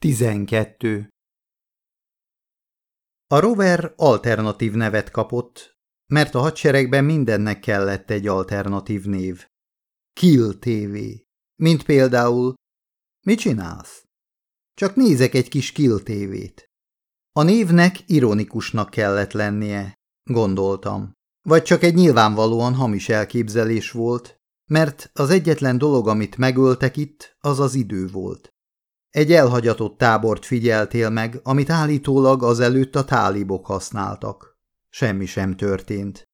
12. A rover alternatív nevet kapott, mert a hadseregben mindennek kellett egy alternatív név. Kill TV. Mint például, mit csinálsz? Csak nézek egy kis Kill TV-t. A névnek ironikusnak kellett lennie, gondoltam. Vagy csak egy nyilvánvalóan hamis elképzelés volt, mert az egyetlen dolog, amit megöltek itt, az az idő volt. Egy elhagyatott tábort figyeltél meg, amit állítólag azelőtt a tálibok használtak. Semmi sem történt.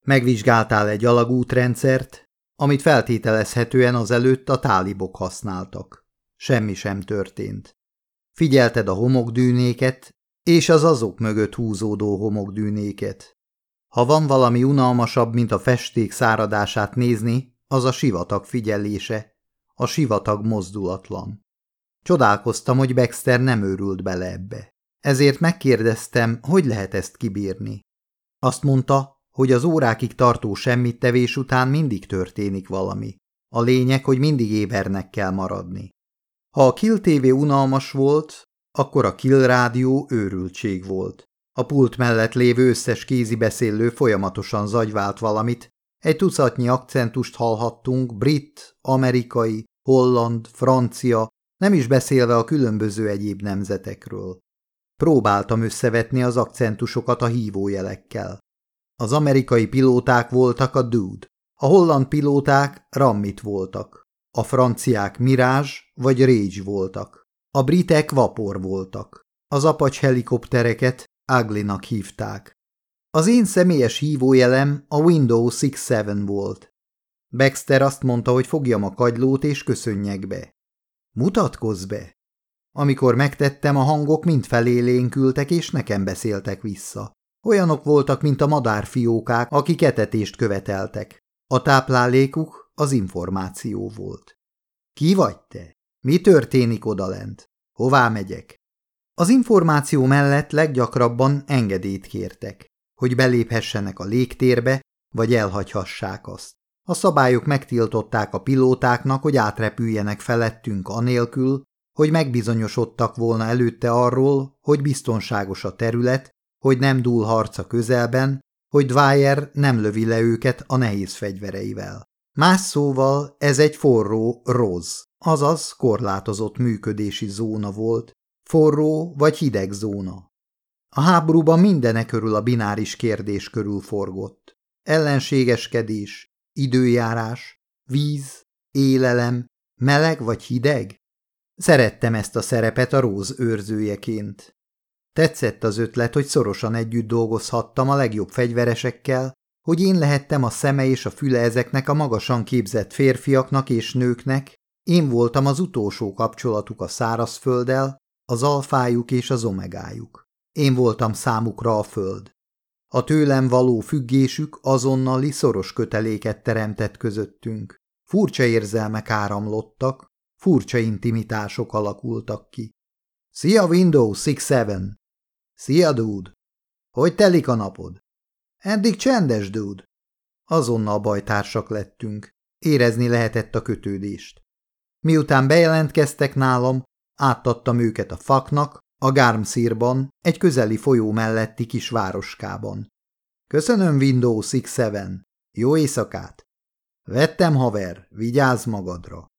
Megvizsgáltál egy alagútrendszert, amit feltételezhetően azelőtt a tálibok használtak. Semmi sem történt. Figyelted a homokdűnéket, és az azok mögött húzódó homokdűnéket. Ha van valami unalmasabb, mint a festék száradását nézni, az a sivatag figyelése, a sivatag mozdulatlan. Csodálkoztam, hogy Baxter nem őrült bele ebbe. Ezért megkérdeztem, hogy lehet ezt kibírni. Azt mondta, hogy az órákig tartó semmit tevés után mindig történik valami. A lényeg, hogy mindig ébernek kell maradni. Ha a Kill TV unalmas volt, akkor a Kill rádió őrültség volt. A pult mellett lévő összes kézi beszélő folyamatosan zagyvált valamit, egy tucatnyi akcentust hallhattunk, brit, amerikai, holland, francia, nem is beszélve a különböző egyéb nemzetekről. Próbáltam összevetni az akcentusokat a hívójelekkel. Az amerikai pilóták voltak a Dude, a holland pilóták Rammit voltak, a franciák Mirage vagy Rage voltak, a britek Vapor voltak, az apacs helikoptereket Ugly-nak hívták. Az én személyes hívójelem a Windows 6-7 volt. Baxter azt mondta, hogy fogjam a kagylót és köszönjek be. Mutatkozz be! Amikor megtettem, a hangok mind felélénkültek, és nekem beszéltek vissza. Olyanok voltak, mint a madárfiókák, akik etetést követeltek. A táplálékuk az információ volt. Ki vagy te? Mi történik odalent? Hová megyek? Az információ mellett leggyakrabban engedélyt kértek, hogy beléphessenek a légtérbe, vagy elhagyhassák azt. A szabályok megtiltották a pilótáknak, hogy átrepüljenek felettünk anélkül, hogy megbizonyosodtak volna előtte arról, hogy biztonságos a terület, hogy nem dúl harca közelben, hogy Dwyer nem lövi le őket a nehéz fegyvereivel. Más szóval ez egy forró roz, azaz korlátozott működési zóna volt, forró vagy hideg zóna. A háborúban mindenek körül a bináris kérdés körül forgott. Ellenségeskedés, időjárás, víz, élelem, meleg vagy hideg? Szerettem ezt a szerepet a róz őrzőjeként. Tetszett az ötlet, hogy szorosan együtt dolgozhattam a legjobb fegyveresekkel, hogy én lehettem a szeme és a füle ezeknek a magasan képzett férfiaknak és nőknek, én voltam az utolsó kapcsolatuk a szárazfölddel, az alfájuk és az omegájuk. Én voltam számukra a föld. A tőlem való függésük azonnali szoros köteléket teremtett közöttünk. Furcsa érzelmek áramlottak, furcsa intimitások alakultak ki. Szia Windows 6-7! Szia, dude! Hogy telik a napod? Eddig csendes, dude. Azonnal bajtársak lettünk. Érezni lehetett a kötődést. Miután bejelentkeztek nálam, átadtam őket a faknak, a Gármszírban, egy közeli folyó melletti kis városkában. Köszönöm, Windows 6-7. Jó éjszakát! Vettem, haver, vigyázz magadra!